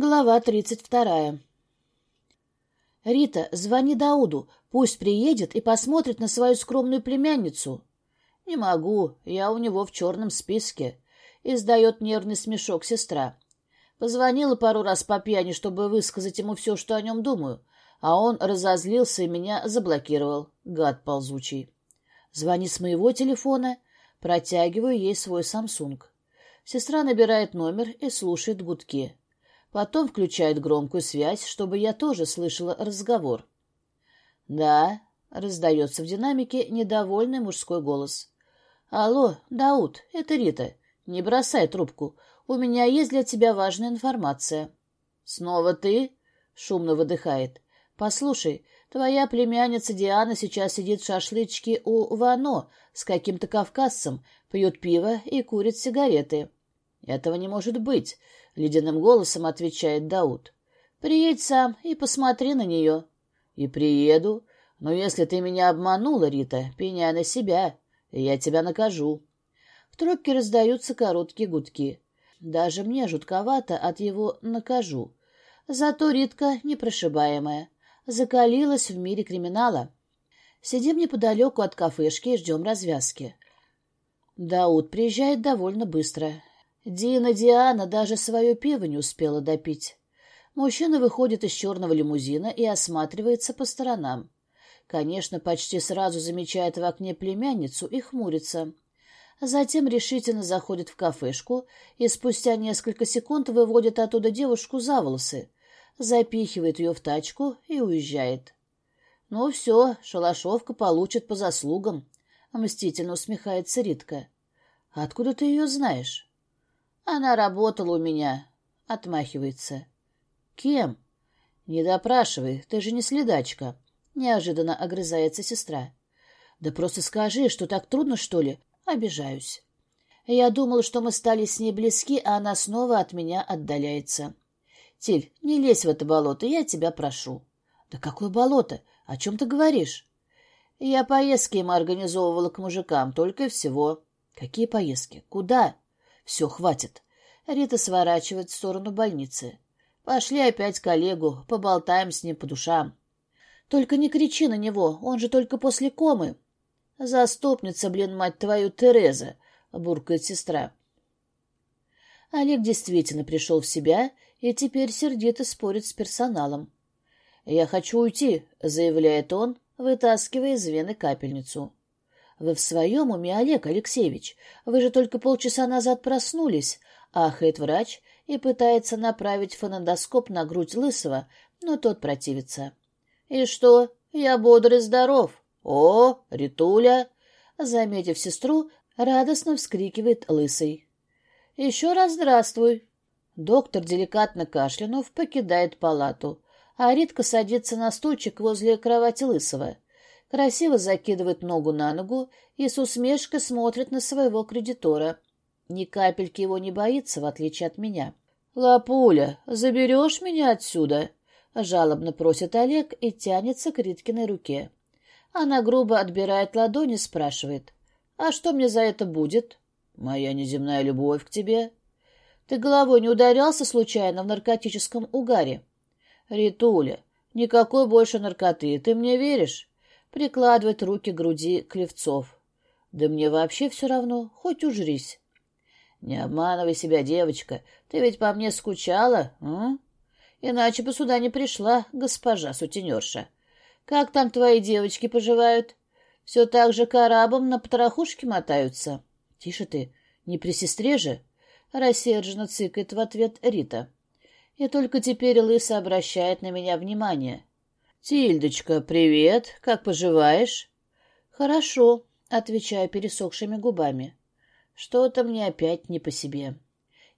Глава тридцать вторая. «Рита, звони Дауду, пусть приедет и посмотрит на свою скромную племянницу». «Не могу, я у него в черном списке», — издает нервный смешок сестра. Позвонила пару раз по пьяни, чтобы высказать ему все, что о нем думаю, а он разозлился и меня заблокировал, гад ползучий. «Звони с моего телефона», протягиваю ей свой Самсунг. Сестра набирает номер и слушает гудки. Потом включает громкую связь, чтобы я тоже слышала разговор. «Да», — раздается в динамике недовольный мужской голос. «Алло, Дауд, это Рита. Не бросай трубку. У меня есть для тебя важная информация». «Снова ты?» — шумно выдыхает. «Послушай, твоя племянница Диана сейчас сидит в шашлычке у Вано с каким-то кавказцем, пьет пиво и курит сигареты». «Этого не может быть», ледяным голосом отвечает Дауд. Приедь сам и посмотри на нее. И приеду. Но если ты меня обманула, Рита, пеняй на себя, и я тебя накажу. В трубке раздаются короткие гудки. Даже мне жутковато от его «накажу». Зато Ритка непрошибаемая. Закалилась в мире криминала. Сидим неподалеку от кафешки и ждем развязки. Дауд приезжает довольно быстро. Дина Диана даже свое пиво не успела допить. Мужчина выходит из черного лимузина и осматривается по сторонам. Конечно, почти сразу замечает в окне племянницу и хмурится. Затем решительно заходит в кафешку и спустя несколько секунд выводит оттуда девушку за волосы, запихивает ее в тачку и уезжает. «Ну все, шалашовка получит по заслугам», — мстительно усмехается Ритка. «Откуда ты ее знаешь?» Она работала у меня. Отмахивается. Кем? Не допрашивай, ты же не следачка. Неожиданно огрызается сестра. Да просто скажи, что так трудно, что ли? Обижаюсь. Я думала, что мы стали с ней близки, а она снова от меня отдаляется. Тиль, не лезь в это болото, я тебя прошу. Да какое болото? О чем ты говоришь? Я поездки им организовывала к мужикам, только и всего. Какие поездки? Куда? Все, хватит. Рита сворачивает в сторону больницы. Пошли опять к коллегу, поболтаем с ним по душам. Только не кричи на него, он же только после комы. Заступница, блин, мать твою, Тереза, буркает сестра. Олег действительно пришел в себя и теперь сердито спорит с персоналом. «Я хочу уйти», — заявляет он, вытаскивая из вены капельницу. «Вы в своем уме, Олег Алексеевич? Вы же только полчаса назад проснулись», — ахает врач и пытается направить фонендоскоп на грудь Лысого, но тот противится. «И что? Я бодр и здоров. О, Ритуля!» Заметив сестру, радостно вскрикивает Лысый. «Еще раз здравствуй!» Доктор, деликатно кашлянув, покидает палату, а Ритка садится на стульчик возле кровати Лысого красиво закидывает ногу на ногу и с усмешкой смотрит на своего кредитора. Ни капельки его не боится, в отличие от меня. «Лапуля, заберешь меня отсюда?» — жалобно просит Олег и тянется к Риткиной руке. Она грубо отбирает ладони спрашивает. «А что мне за это будет?» «Моя неземная любовь к тебе». «Ты головой не ударялся случайно в наркотическом угаре?» «Ритуля, никакой больше наркоты, ты мне веришь?» прикладывает руки к груди Клевцов. Да мне вообще все равно, хоть ужрись. Не обманывай себя, девочка, ты ведь по мне скучала, а? Иначе бы сюда не пришла, госпожа сутенерша. Как там твои девочки поживают? Все так же карабом на потрохушке мотаются. Тише ты, не при сестре же? Рассерженно цыкает в ответ Рита. И только теперь Лыса обращает на меня внимание. «Тильдочка, привет! Как поживаешь?» «Хорошо», — отвечаю пересохшими губами. «Что-то мне опять не по себе».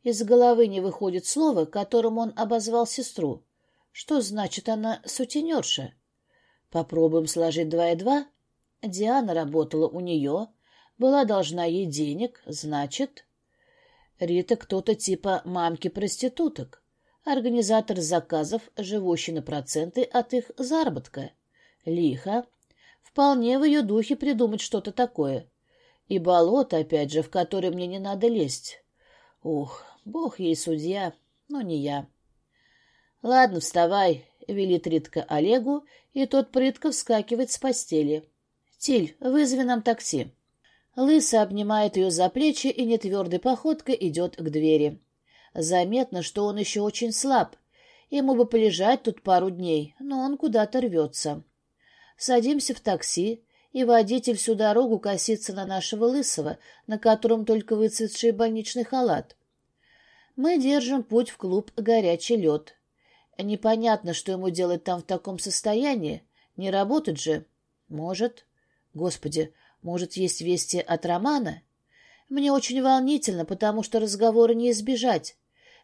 Из головы не выходит слово, которым он обозвал сестру. Что значит она сутенерша? Попробуем сложить два и два. Диана работала у нее, была должна ей денег, значит... Рита кто-то типа мамки-проституток организатор заказов, живущий на проценты от их заработка. Лихо. Вполне в ее духе придумать что-то такое. И болото, опять же, в которое мне не надо лезть. Ух, бог ей судья, но не я. Ладно, вставай, велит Ритка Олегу, и тот прытко вскакивает с постели. Тиль, вызови нам такси. Лыса обнимает ее за плечи и нетвердой походкой идет к двери. Заметно, что он еще очень слаб. Ему бы полежать тут пару дней, но он куда-то рвется. Садимся в такси, и водитель всю дорогу косится на нашего лысого, на котором только выцветший больничный халат. Мы держим путь в клуб «Горячий лед». Непонятно, что ему делать там в таком состоянии. Не работать же. Может. Господи, может, есть вести от Романа? Мне очень волнительно, потому что разговора не избежать.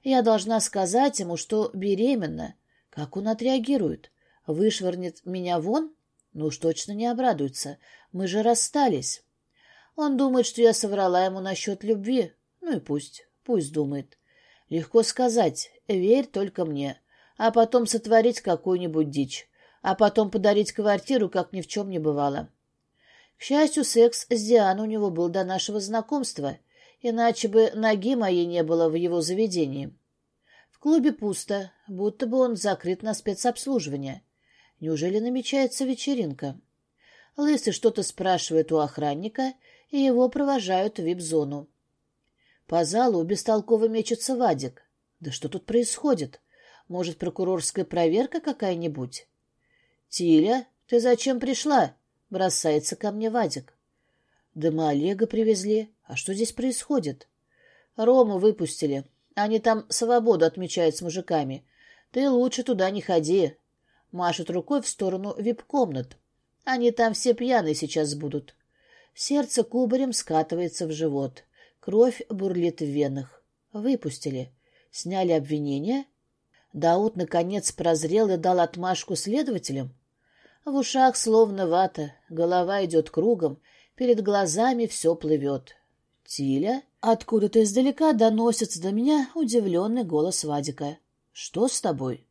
Я должна сказать ему, что беременна. Как он отреагирует? Вышвырнет меня вон? Ну уж точно не обрадуется. Мы же расстались. Он думает, что я соврала ему насчет любви. Ну и пусть, пусть думает. Легко сказать, верь только мне. А потом сотворить какую-нибудь дичь. А потом подарить квартиру, как ни в чем не бывало. К счастью, секс с Дианой у него был до нашего знакомства, иначе бы ноги моей не было в его заведении. В клубе пусто, будто бы он закрыт на спецобслуживание. Неужели намечается вечеринка? Лысый что-то спрашивает у охранника, и его провожают в вип-зону. По залу бестолково мечется Вадик. Да что тут происходит? Может, прокурорская проверка какая-нибудь? — Тиля, ты зачем пришла? — бросается ко мне Вадик. — Да мы Олега привезли. А что здесь происходит? — Рому выпустили. Они там свободу отмечают с мужиками. Ты лучше туда не ходи. Машет рукой в сторону вип-комнат. Они там все пьяные сейчас будут. Сердце кубарем скатывается в живот. Кровь бурлит в венах. Выпустили. Сняли обвинения. Дауд, наконец, прозрел и дал отмашку следователям. В ушах словно вата, голова идет кругом, перед глазами все плывет. «Тиля?» Откуда-то издалека доносится до меня удивленный голос Вадика. «Что с тобой?»